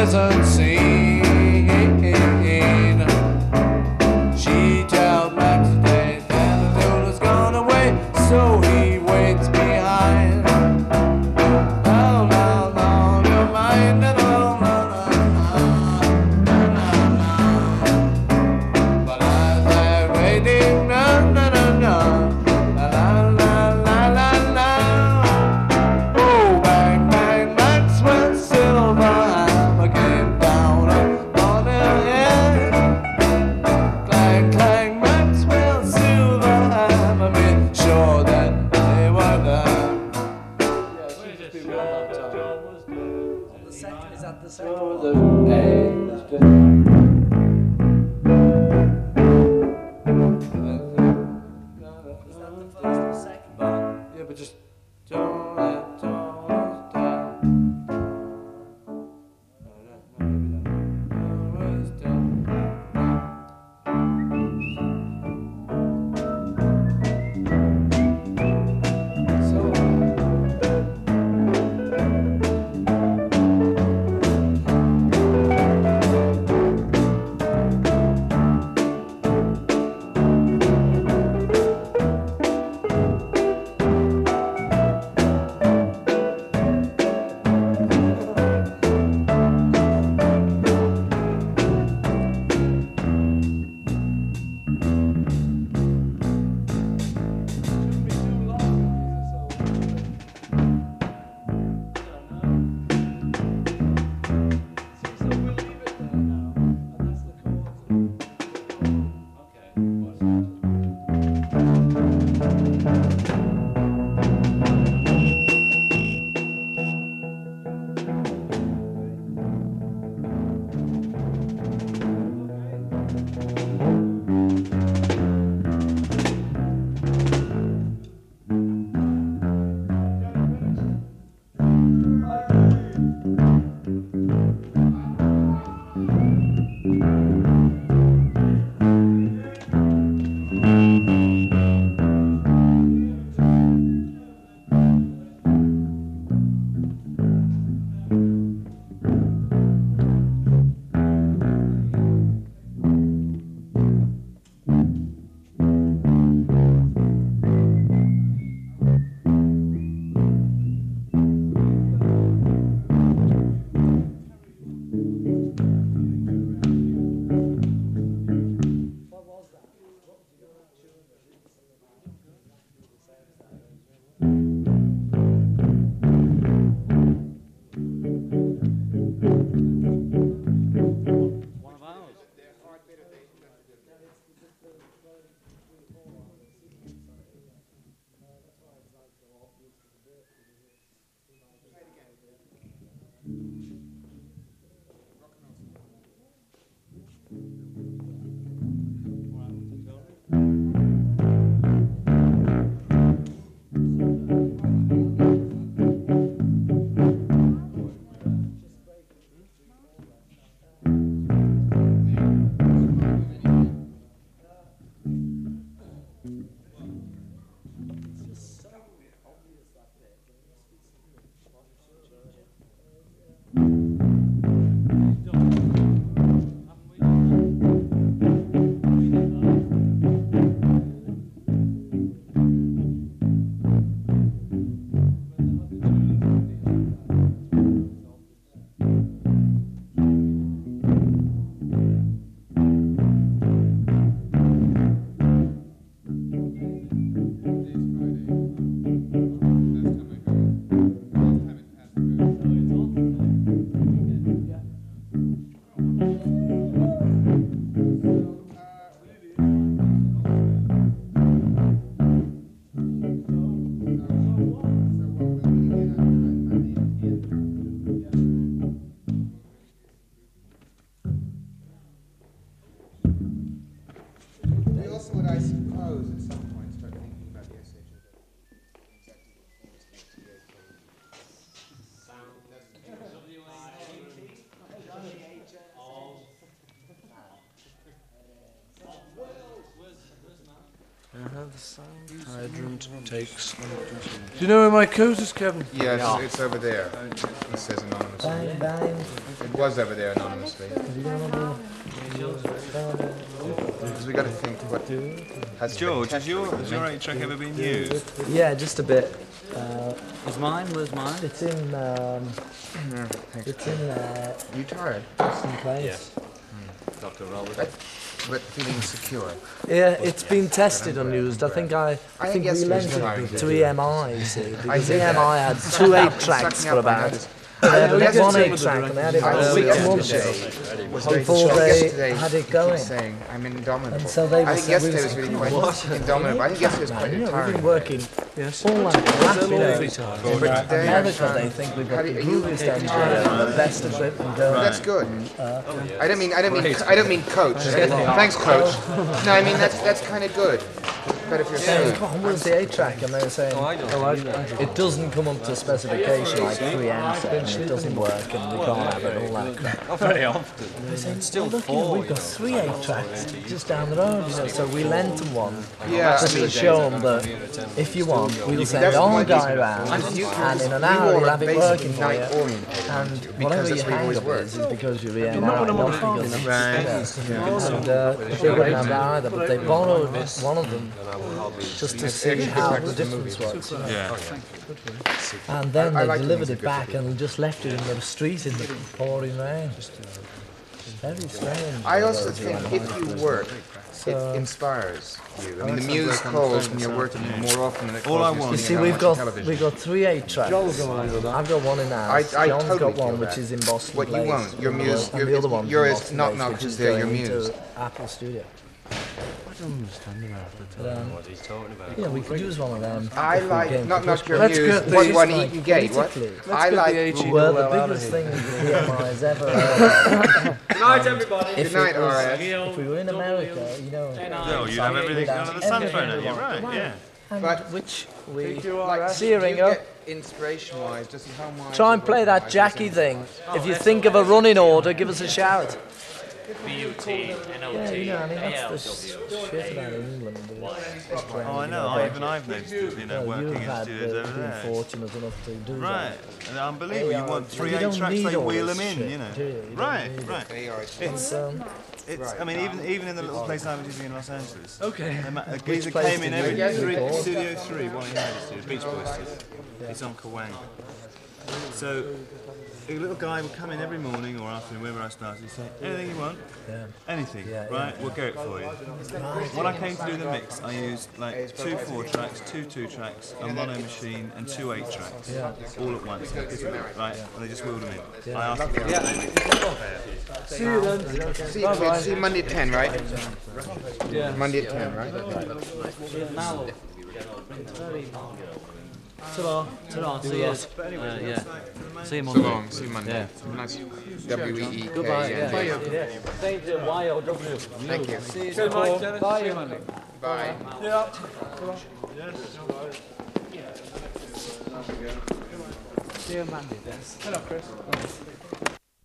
hasn't. the first second. Yeah, but just also what I suppose is something. Hydrant takes. Do you know where my coat is, Kevin? Yes, it's over there. It says anonymously. Bang, bang. It was over there anonymously. Because we got to think what has George, been has your, has your eight track ever been used? Yeah, just a bit. Uh, Was mine? Was mine? it's in, um, Thanks. it's in, uh, You tired, just in place. Dr. Robert. but feeling secure. Yeah, it's been tested and used. I think I, I, I think think we yesterday's lent trying it to to do it. EMI, you see, because did that. EMI had two eight tracks for up, I about. Noticed. They had Yesterday one eight was track and they had it I for six months yesterday was very before they had it going. saying I'm indomitable. And so they I were think saying- we yesterday were was really saying, quite indomitable. I think yesterday was Man, quite you know, we've been working Yes. all like that, you know. Every time. In uh, Today I'm America, trying- they think we've How got do the you- grooviest engineer and the best equipment going. That's good. I don't mean I don't mean I don't mean coach. Thanks, coach. No, I mean that's that's kind of good. Better for your saying, soul. "Come on, where's the eight track?" And they were saying, "It doesn't come up to specification like 3M and it doesn't work, and we can't have it." All that crap. Not very often. They're saying, "Still, look, you know, we've got three eight tracks just down the road, you know." So we lent them one Yeah, just to show them that if you want, we'll send that's our what guy you- round, and in an hour were he'll have it working for you. And because whatever that's your hang up is, is because you're EMI, not because of Right. And uh, they wouldn't have that either, but they borrowed one of them just to see how the difference was. Yeah. And then I they like delivered it back and just left it in the street in the pouring rain. Uh, very strange. I also think if you work, it inspires you. I oh, mean, the muse calls when you're working more often than it calls All I you're want- You see, we've got television. we've got three eight tracks. I've got one in I- ours. I John's totally got one which that. is in Boston What you Place, won't, your and the- muse- and your- the other one's your in is Boston not Place, knock which because is they're your going muse. into Apple Studio. But, um, yeah, we could use one of them. I like not not your Let's muse. get What one like, Eaton Gate? What? politically. I like. the Well, the out biggest here. thing the has ever heard. Good night, everybody. If Good night, it RS. If we were in America, you know, No, you have everything under the sun thrown at you, right? Yeah. and But- which we Like, see a you ringer. get Inspiration-wise, just how much. Try and play that Jackie thing. If you think of a running order, give us a shout. B-U-T, Yeah, you know, I mean, that's the shit about England. Oh, I know. I, even I've noticed it, you know, working you've in studios uh, over there. fortunate enough to do Right. And unbelievable. You want three eight tracks, they wheel them in, you know. do you? You don't Right, right. It's, um, It's, I mean, even even in the little place I was using in Los Angeles. Okay. A, ma- geezer place came in did you every use it for? Studio 3, Wally Harris Studio, Beach Boys studio. It's on Kauai. So, a little guy would come in every morning or afternoon, wherever I started, he'd say, anything you want, yeah. anything, Yeah, right, we'll get it for you. When I came to do the mix, I used like two four tracks, two two tracks, a mono machine, and two eight tracks, all at once, right, and they just wheeled them in. I asked them for See you then. See, wait, see Monday at 10, right? Yeah. Monday at 10, right? Ta-ra. Ta-ra. See you. Uh, yeah. See you So Monday. long. See you Monday. Nice. W E E K N D. Thank you. Y-O-W. Thank you. Good night, Dennis. Bye, you Monday. Bye. Yeah. See you Monday, Dennis. Hello, Chris.